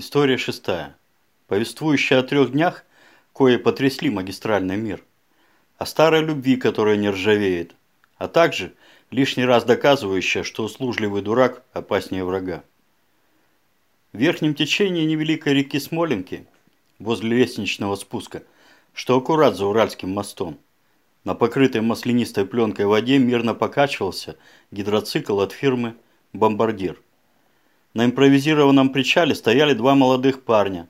История шестая. Повествующая о трех днях, кое потрясли магистральный мир. О старой любви, которая не ржавеет. А также лишний раз доказывающая, что услужливый дурак опаснее врага. В верхнем течении невеликой реки Смоленки, возле лестничного спуска, что аккурат за Уральским мостом, на покрытой маслянистой пленкой воде мирно покачивался гидроцикл от фирмы «Бомбардир». На импровизированном причале стояли два молодых парня,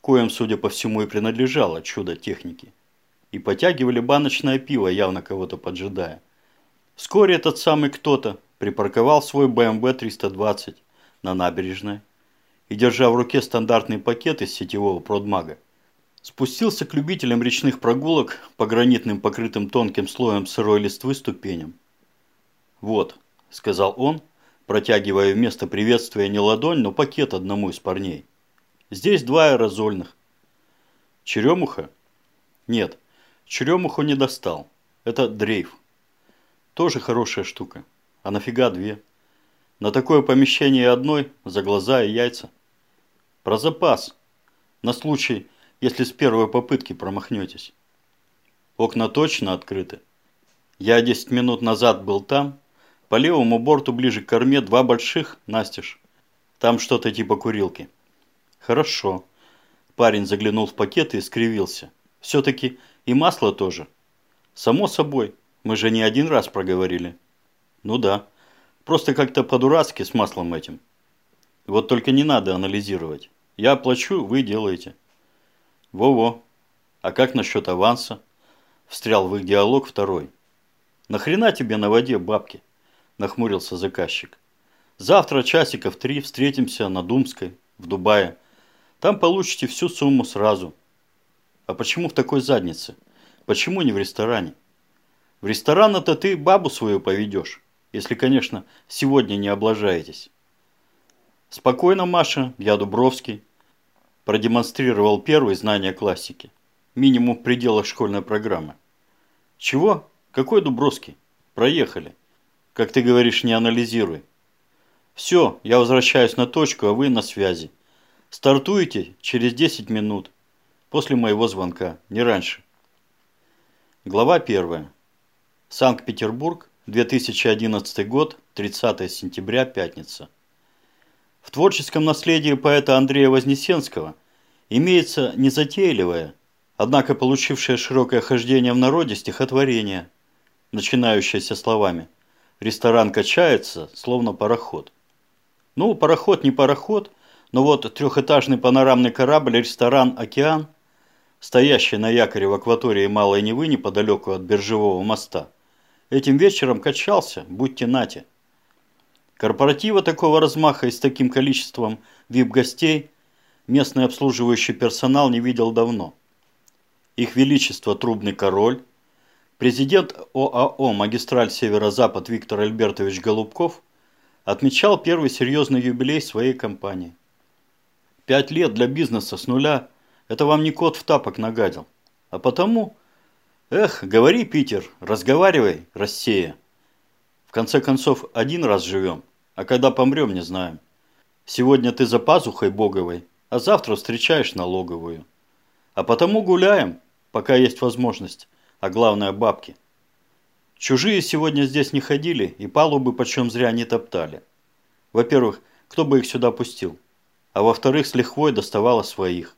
коим, судя по всему, и принадлежало чудо техники, и потягивали баночное пиво, явно кого-то поджидая. Вскоре этот самый кто-то припарковал свой BMW 320 на набережной и, держа в руке стандартный пакет из сетевого продмага, спустился к любителям речных прогулок по гранитным покрытым тонким слоем сырой листвы ступеням. «Вот», – сказал он, протягивая вместо приветствия не ладонь, но пакет одному из парней. Здесь два аэрозольных. Черемуха? Нет, черемуху не достал. Это дрейф. Тоже хорошая штука. А нафига две? На такое помещение одной, за глаза и яйца. Про запас. На случай, если с первой попытки промахнетесь. Окна точно открыты. Я 10 минут назад был там, по левому борту ближе к корме два больших, настежь. Там что-то типа курилки. Хорошо. Парень заглянул в пакет и скривился. Все-таки и масло тоже. Само собой. Мы же не один раз проговорили. Ну да. Просто как-то по-дурацки с маслом этим. Вот только не надо анализировать. Я оплачу, вы делаете. Во-во. А как насчет аванса? Встрял в их диалог второй. Нахрена тебе на воде бабки? Нахмурился заказчик. Завтра часиков три встретимся на Думской, в Дубае. Там получите всю сумму сразу. А почему в такой заднице? Почему не в ресторане? В ресторан это ты бабу свою поведешь, если, конечно, сегодня не облажаетесь. Спокойно, Маша, я Дубровский. Продемонстрировал первые знания классики. Минимум в пределах школьной программы. Чего? Какой Дубровский? Проехали. Как ты говоришь, не анализируй. Все, я возвращаюсь на точку, а вы на связи. Стартуете через 10 минут после моего звонка, не раньше. Глава 1. Санкт-Петербург, 2011 год, 30 сентября, пятница. В творческом наследии поэта Андрея Вознесенского имеется незатейливое, однако получившее широкое хождение в народе стихотворение, начинающееся словами – Ресторан качается, словно пароход. Ну, пароход не пароход, но вот трехэтажный панорамный корабль-ресторан «Океан», стоящий на якоре в акватории Малой Невы неподалеку от биржевого моста, этим вечером качался, будьте нате. Корпоратива такого размаха и с таким количеством вип-гостей местный обслуживающий персонал не видел давно. Их Величество Трубный Король, Президент ОАО «Магистраль Северо-Запад» Виктор Альбертович Голубков отмечал первый серьезный юбилей своей компании. Пять лет для бизнеса с нуля – это вам не кот в тапок нагадил. А потому, эх, говори, Питер, разговаривай, Россия. В конце концов, один раз живем, а когда помрем, не знаем. Сегодня ты за пазухой боговой, а завтра встречаешь налоговую. А потому гуляем, пока есть возможность а главное бабки. Чужие сегодня здесь не ходили и палубы почем зря не топтали. Во-первых, кто бы их сюда пустил? А во-вторых, с лихвой доставало своих.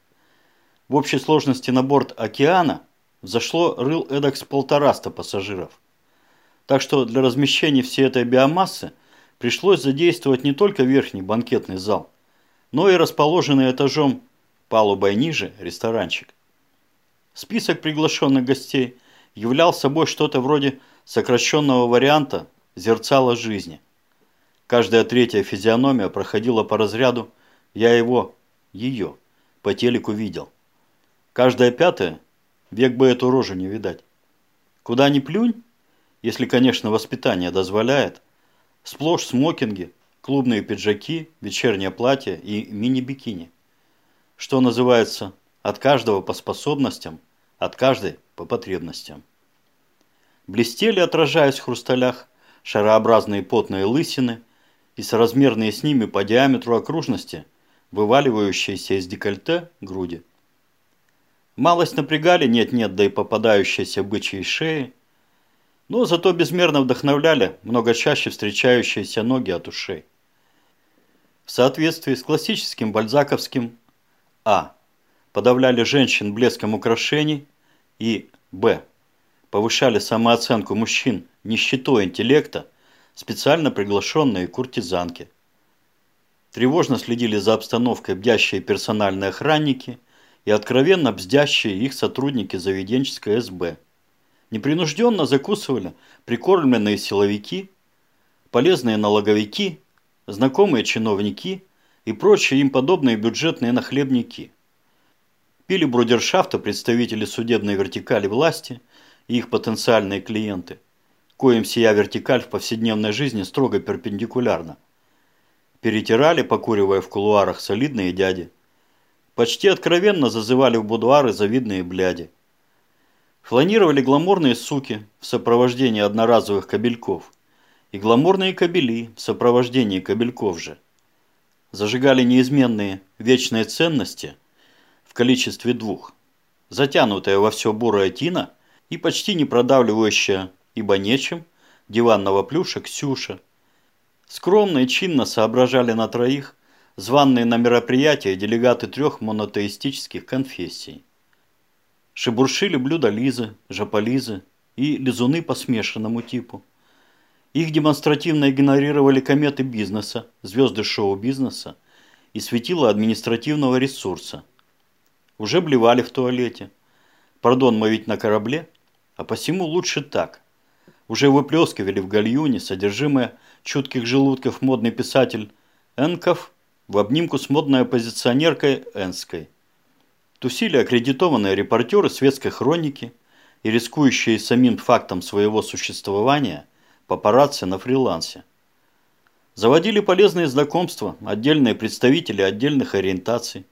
В общей сложности на борт «Океана» зашло рыл эдак с полтораста пассажиров. Так что для размещения всей этой биомассы пришлось задействовать не только верхний банкетный зал, но и расположенный этажом палубой ниже ресторанчик. Список приглашенных гостей являл собой что-то вроде сокращенного варианта зерцала жизни. Каждая третья физиономия проходила по разряду «я его, ее» по телеку видел. Каждая пятая век бы эту рожу не видать. Куда ни плюнь, если, конечно, воспитание дозволяет, сплошь смокинги, клубные пиджаки, вечернее платье и мини-бикини. Что называется, от каждого по способностям, от каждой по потребностям. Блестели, отражаясь в хрусталях, шарообразные потные лысины и соразмерные с ними по диаметру окружности вываливающиеся из декольте груди. Малость напрягали нет-нет, да и попадающиеся бычьи шеи, но зато безмерно вдохновляли много чаще встречающиеся ноги от ушей. В соответствии с классическим бальзаковским А. Подавляли женщин блеском украшений и Б. Повышали самооценку мужчин нищетой интеллекта специально приглашенные куртизанки. Тревожно следили за обстановкой бдящие персональные охранники и откровенно бздящие их сотрудники заведенческой СБ. Непринужденно закусывали прикормленные силовики, полезные налоговики, знакомые чиновники и прочие им подобные бюджетные нахлебники. Пили брудершафта представители судебной вертикали власти и их потенциальные клиенты, коим сия вертикаль в повседневной жизни строго перпендикулярна. Перетирали, покуривая в кулуарах солидные дяди. Почти откровенно зазывали в будуары завидные бляди. Фланировали гламурные суки в сопровождении одноразовых кабельков и гламурные кабели в сопровождении кабельков же. Зажигали неизменные вечные ценности в количестве двух, затянутая во все бурое тина и почти не продавливающая, ибо нечем, диванного плюша Ксюша. Скромно и чинно соображали на троих званные на мероприятие делегаты трех монотеистических конфессий. Шебуршили блюда Лизы, Жаполизы и лизуны по смешанному типу. Их демонстративно игнорировали кометы бизнеса, звезды шоу-бизнеса и светила административного ресурса. Уже блевали в туалете. Пардон, мы ведь на корабле, а посему лучше так. Уже выплескивали в гальюне содержимое чутких желудков модный писатель Энков в обнимку с модной оппозиционеркой Энской тусили аккредитованные репортеры светской хроники и рискующие самим фактом своего существования папарацци на фрилансе. Заводили полезные знакомства, отдельные представители отдельных ориентаций,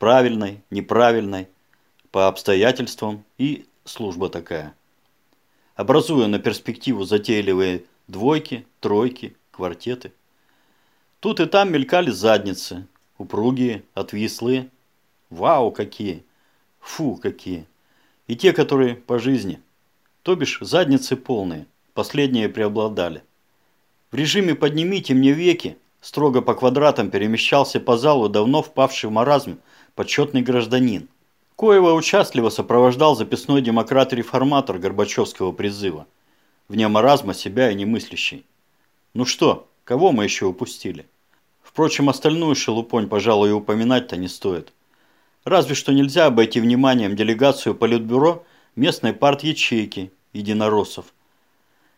правильной, неправильной, по обстоятельствам и служба такая. Образуя на перспективу затейливые двойки, тройки, квартеты. Тут и там мелькали задницы, упругие, отвислые, Вау, какие! Фу, какие! И те, которые по жизни. То бишь, задницы полные. Последние преобладали. В режиме «поднимите мне веки» строго по квадратам перемещался по залу давно впавший в маразм почетный гражданин. Коего участливо сопровождал записной демократ-реформатор Горбачевского призыва. Вне маразма себя и немыслящий. Ну что, кого мы еще упустили? Впрочем, остальную шелупонь, пожалуй, упоминать-то не стоит. Разве что нельзя обойти вниманием делегацию Политбюро местной парт-ячейки единороссов.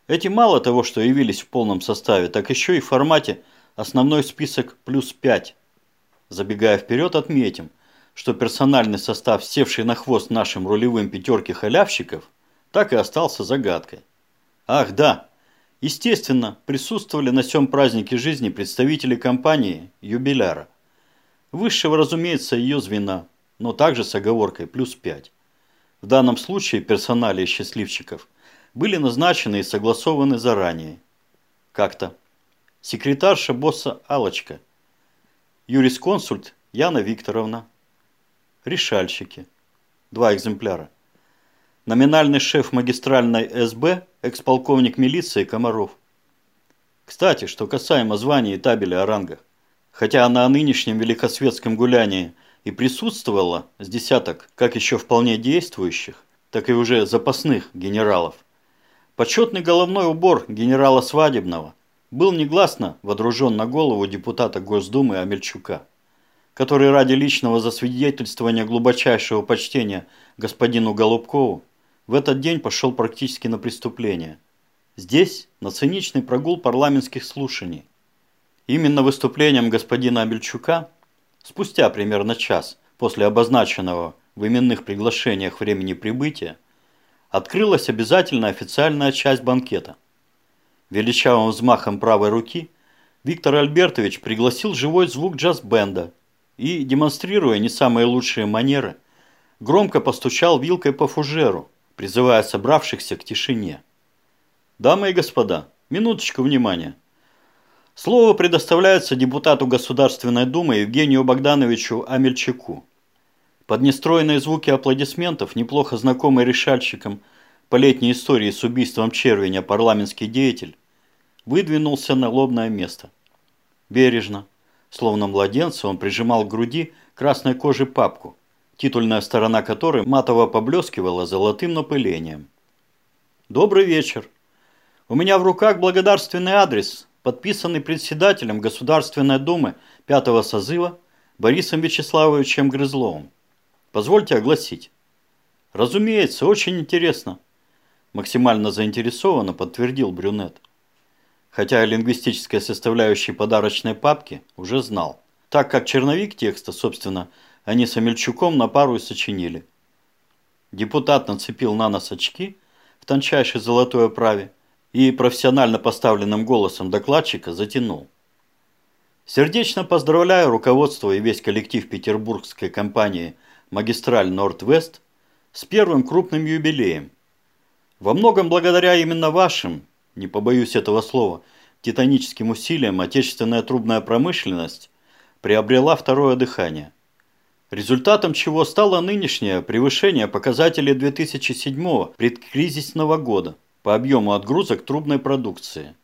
Эти мало того, что явились в полном составе, так еще и в формате основной список плюс 5. Забегая вперед, отметим, что персональный состав, севший на хвост нашим рулевым пятерки халявщиков, так и остался загадкой. Ах да, естественно, присутствовали на всем празднике жизни представители компании «Юбиляра». Высшего, разумеется, ее звена – но также с оговоркой плюс 5. В данном случае персоналии счастливчиков были назначены и согласованы заранее. Как-то. Секретарша босса Алочка. Юрисконсульт Яна Викторовна. Решальщики. Два экземпляра. Номинальный шеф магистральной СБ, эксполковник милиции Комаров. Кстати, что касаемо звания и табеля о рангах. Хотя на нынешнем великосветском гулянии и присутствовало с десяток как еще вполне действующих, так и уже запасных генералов. Почетный головной убор генерала Свадебного был негласно водружен на голову депутата Госдумы Амельчука, который ради личного засвидетельствования глубочайшего почтения господину Голубкову в этот день пошел практически на преступление. Здесь на циничный прогул парламентских слушаний. Именно выступлением господина Амельчука – Спустя примерно час после обозначенного в именных приглашениях времени прибытия открылась обязательно официальная часть банкета. Величавым взмахом правой руки Виктор Альбертович пригласил живой звук джаз-бенда и, демонстрируя не самые лучшие манеры, громко постучал вилкой по фужеру, призывая собравшихся к тишине. «Дамы и господа, минуточку внимания. Слово предоставляется депутату Государственной Думы Евгению Богдановичу Амельчаку. Под нестроенные звуки аплодисментов, неплохо знакомый решальщикам по летней истории с убийством Червеня парламентский деятель, выдвинулся на лобное место. Бережно, словно младенца, он прижимал к груди красной кожи папку, титульная сторона которой матово поблескивала золотым напылением. «Добрый вечер. У меня в руках благодарственный адрес, подписанный председателем Государственной Думы пятого созыва Борисом Вячеславовичем Грызловым. Позвольте огласить. Разумеется, очень интересно. Максимально заинтересованно подтвердил брюнет. Хотя о лингвистической составляющей подарочной папки уже знал, так как черновик текста, собственно, они с Амельчуком на пару и сочинили. Депутат нацепил на нос очки в тончайшей золотой оправе и профессионально поставленным голосом докладчика затянул. Сердечно поздравляю руководство и весь коллектив петербургской компании магистраль Норд-Вест с первым крупным юбилеем. Во многом благодаря именно вашим, не побоюсь этого слова, титаническим усилиям отечественная трубная промышленность приобрела второе дыхание. Результатом чего стало нынешнее превышение показателей 2007 предкризисного года по объему отгрузок трубной продукции,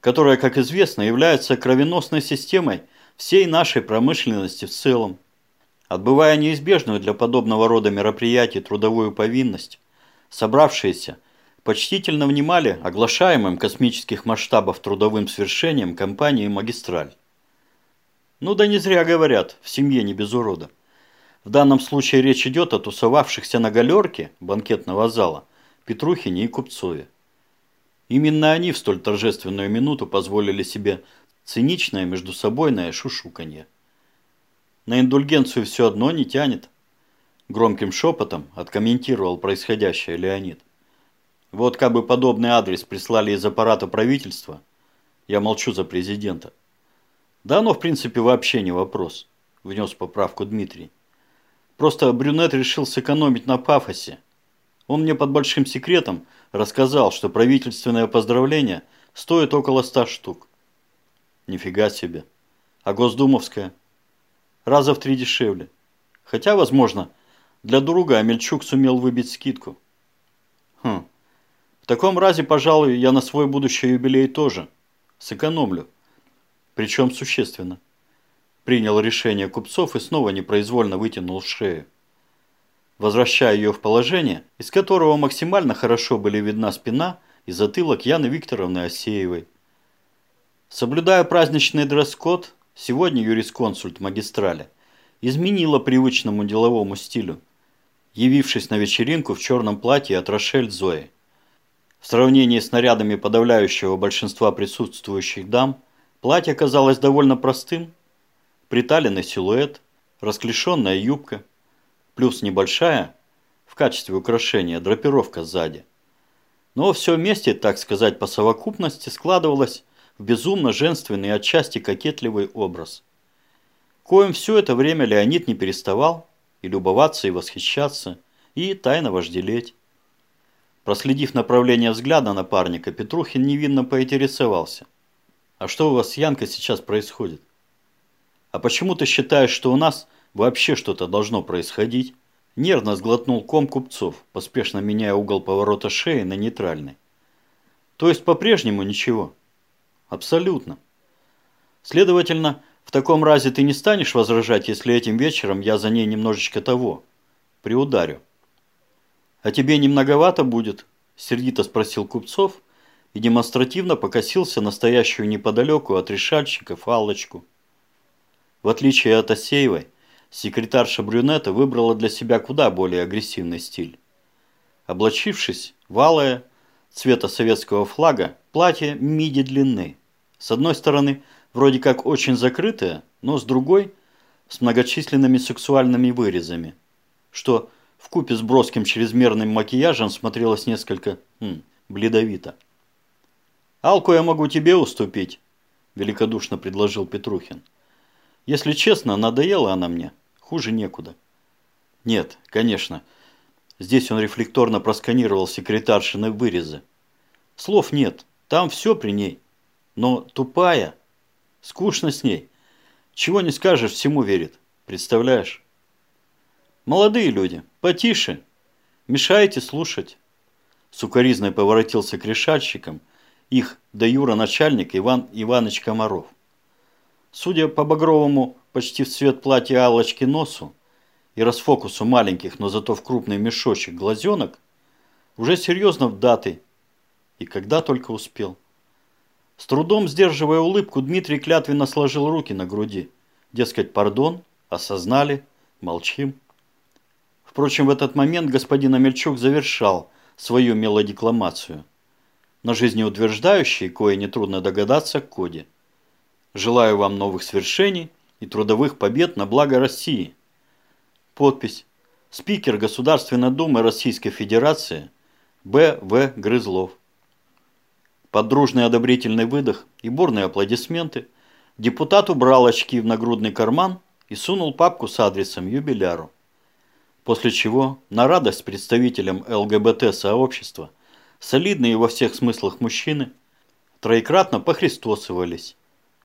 которая, как известно, является кровеносной системой всей нашей промышленности в целом. Отбывая неизбежную для подобного рода мероприятий трудовую повинность, собравшиеся почтительно внимали оглашаемым космических масштабов трудовым свершением компании «Магистраль». Ну да не зря говорят, в семье не без урода. В данном случае речь идет о тусовавшихся на галерке банкетного зала Петрухине и Купцове. Именно они в столь торжественную минуту позволили себе циничное междусобойное шушуканье. На индульгенцию все одно не тянет. Громким шепотом откомментировал происходящее Леонид. Вот как бы подобный адрес прислали из аппарата правительства, я молчу за президента. Да оно в принципе вообще не вопрос, внес поправку Дмитрий. Просто брюнет решил сэкономить на пафосе. Он мне под большим секретом рассказал, что правительственное поздравление стоит около ста штук. Нифига себе. А госдумовская? раза в три дешевле. Хотя, возможно, для друга Амельчук сумел выбить скидку. Хм. В таком разе, пожалуй, я на свой будущий юбилей тоже сэкономлю. Причем существенно. Принял решение купцов и снова непроизвольно вытянул шею. Возвращая ее в положение, из которого максимально хорошо были видна спина и затылок Яны Викторовны Осеевой. Соблюдая праздничный дресс-код, Сегодня юрисконсульт магистрали изменила привычному деловому стилю, явившись на вечеринку в черном платье от Рошель Зои. В сравнении с нарядами подавляющего большинства присутствующих дам, платье казалось довольно простым. Приталенный силуэт, расклешенная юбка, плюс небольшая, в качестве украшения, драпировка сзади. Но все вместе, так сказать, по совокупности складывалось в безумно женственный и отчасти кокетливый образ. Коим все это время Леонид не переставал и любоваться, и восхищаться, и тайно вожделеть. Проследив направление взгляда напарника, Петрухин невинно поинтересовался. «А что у вас с Янкой сейчас происходит?» «А почему ты считаешь, что у нас вообще что-то должно происходить?» Нервно сглотнул ком купцов, поспешно меняя угол поворота шеи на нейтральный. «То есть по-прежнему ничего?» Абсолютно. Следовательно, в таком разе ты не станешь возражать, если этим вечером я за ней немножечко того, приударю. А тебе не многовато будет? Сердито спросил Купцов и демонстративно покосился настоящую неподалеку от решальщиков Аллочку. В отличие от Осеевой, секретарша Брюнета выбрала для себя куда более агрессивный стиль. Облачившись в алое, цвета советского флага, платье миди длины. С одной стороны, вроде как очень закрытое, но с другой – с многочисленными сексуальными вырезами, что в купе с броским чрезмерным макияжем смотрелось несколько м, бледовито. «Алку я могу тебе уступить», – великодушно предложил Петрухин. «Если честно, надоела она мне, хуже некуда». «Нет, конечно». Здесь он рефлекторно просканировал секретаршины вырезы. «Слов нет, там все при ней. Но тупая, Скучно с ней. Чего не скажешь, всему верит. Представляешь? Молодые люди, потише. Мешаете слушать. Сукаризной поворотился к решальщикам их до Юра начальник Иван Иваныч Комаров. Судя по багровому почти в цвет платья Аллочки носу и расфокусу маленьких, но зато в крупный мешочек глазенок, уже серьезно в даты и когда только успел. С трудом сдерживая улыбку, Дмитрий клятвенно сложил руки на груди. Дескать, пардон, осознали, молчим. Впрочем, в этот момент господин Амельчук завершал свою мелодикламацию. На жизнеутверждающей, кое нетрудно догадаться, коде. Желаю вам новых свершений и трудовых побед на благо России. Подпись. Спикер Государственной Думы Российской Федерации Б. В. Грызлов. Под дружный одобрительный выдох и бурные аплодисменты депутат убрал очки в нагрудный карман и сунул папку с адресом юбиляру. После чего, на радость представителям ЛГБТ-сообщества, солидные во всех смыслах мужчины троекратно похристосывались